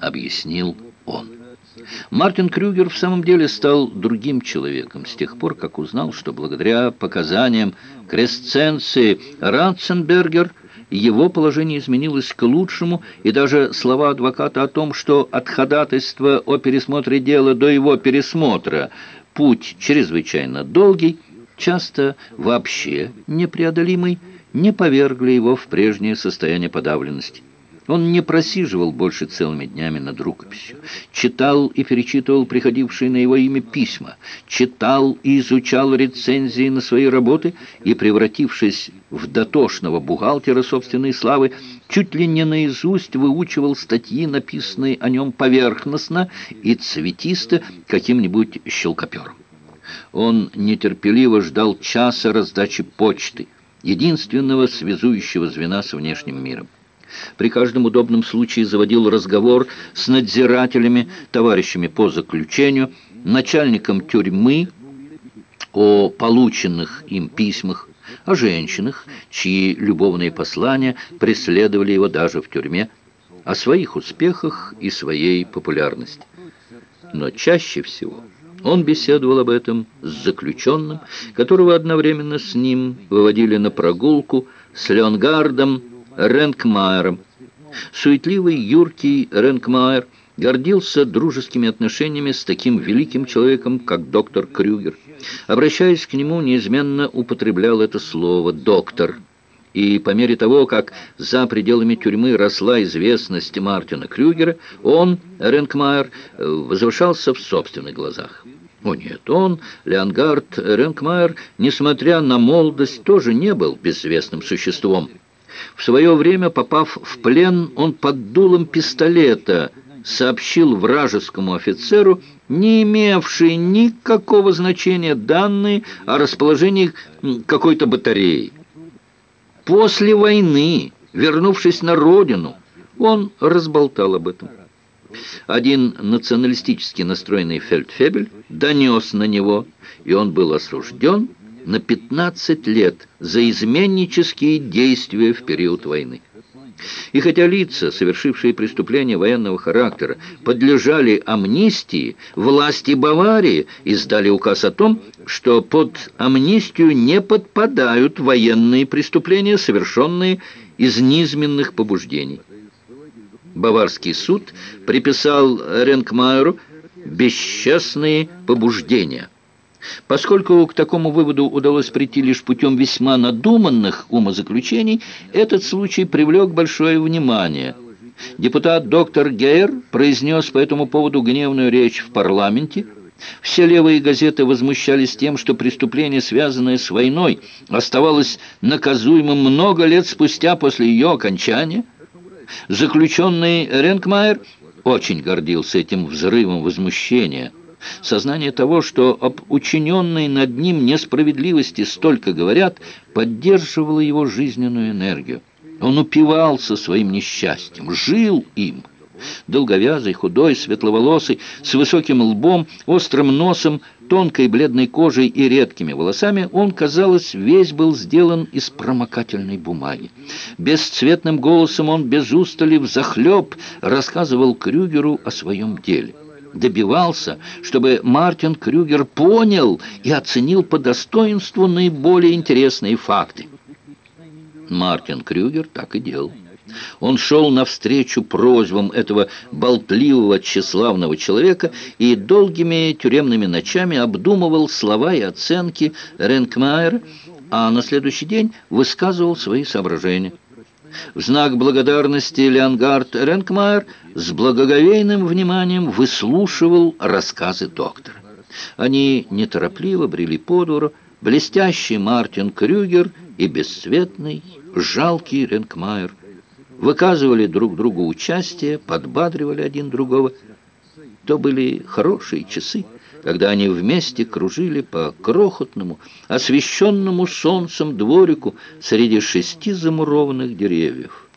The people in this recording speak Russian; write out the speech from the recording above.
объяснил он. Мартин Крюгер в самом деле стал другим человеком с тех пор, как узнал, что благодаря показаниям Кресценции Ратценбергер его положение изменилось к лучшему, и даже слова адвоката о том, что от ходатайства о пересмотре дела до его пересмотра путь чрезвычайно долгий, часто вообще непреодолимый, не повергли его в прежнее состояние подавленности. Он не просиживал больше целыми днями над рукописью. Читал и перечитывал приходившие на его имя письма. Читал и изучал рецензии на свои работы и, превратившись в дотошного бухгалтера собственной славы, чуть ли не наизусть выучивал статьи, написанные о нем поверхностно и цветисто каким-нибудь щелкопером. Он нетерпеливо ждал часа раздачи почты, единственного связующего звена с внешним миром. При каждом удобном случае заводил разговор с надзирателями, товарищами по заключению, начальником тюрьмы о полученных им письмах, о женщинах, чьи любовные послания преследовали его даже в тюрьме, о своих успехах и своей популярности. Но чаще всего он беседовал об этом с заключенным, которого одновременно с ним выводили на прогулку с Леонгардом Ренкмайером. Суетливый, юркий Ренкмайер гордился дружескими отношениями с таким великим человеком, как доктор Крюгер. Обращаясь к нему, неизменно употреблял это слово «доктор». И по мере того, как за пределами тюрьмы росла известность Мартина Крюгера, он, Ренкмайер, возвышался в собственных глазах. О нет, он, Леонгард Ренкмайер, несмотря на молодость, тоже не был безвестным существом. В свое время, попав в плен, он под дулом пистолета сообщил вражескому офицеру, не имевшие никакого значения данные о расположении какой-то батареи. После войны, вернувшись на родину, он разболтал об этом. Один националистически настроенный фельдфебель донес на него, и он был осужден на 15 лет за изменнические действия в период войны. И хотя лица, совершившие преступления военного характера, подлежали амнистии, власти Баварии издали указ о том, что под амнистию не подпадают военные преступления, совершенные из низменных побуждений. Баварский суд приписал Ренкмайеру бесчестные побуждения – Поскольку к такому выводу удалось прийти лишь путем весьма надуманных умозаключений, этот случай привлек большое внимание. Депутат доктор Гейер произнес по этому поводу гневную речь в парламенте. Все левые газеты возмущались тем, что преступление, связанное с войной, оставалось наказуемым много лет спустя после ее окончания. Заключенный Ренкмайер очень гордился этим взрывом возмущения – Сознание того, что об учиненной над ним несправедливости столько говорят, поддерживало его жизненную энергию. Он упивался своим несчастьем, жил им. Долговязый, худой, светловолосый, с высоким лбом, острым носом, тонкой бледной кожей и редкими волосами, он, казалось, весь был сделан из промокательной бумаги. Бесцветным голосом он без устали взахлеб рассказывал Крюгеру о своем деле добивался, чтобы Мартин Крюгер понял и оценил по достоинству наиболее интересные факты. Мартин Крюгер так и делал. Он шел навстречу просьбам этого болтливого, тщеславного человека и долгими тюремными ночами обдумывал слова и оценки Ренкмайера, а на следующий день высказывал свои соображения. В знак благодарности Леонгард Ренкмайер с благоговейным вниманием выслушивал рассказы доктора. Они неторопливо брели по блестящий Мартин Крюгер и бесцветный, жалкий Ренкмайер. Выказывали друг другу участие, подбадривали один другого. То были хорошие часы когда они вместе кружили по крохотному, освещенному солнцем дворику среди шести замурованных деревьев.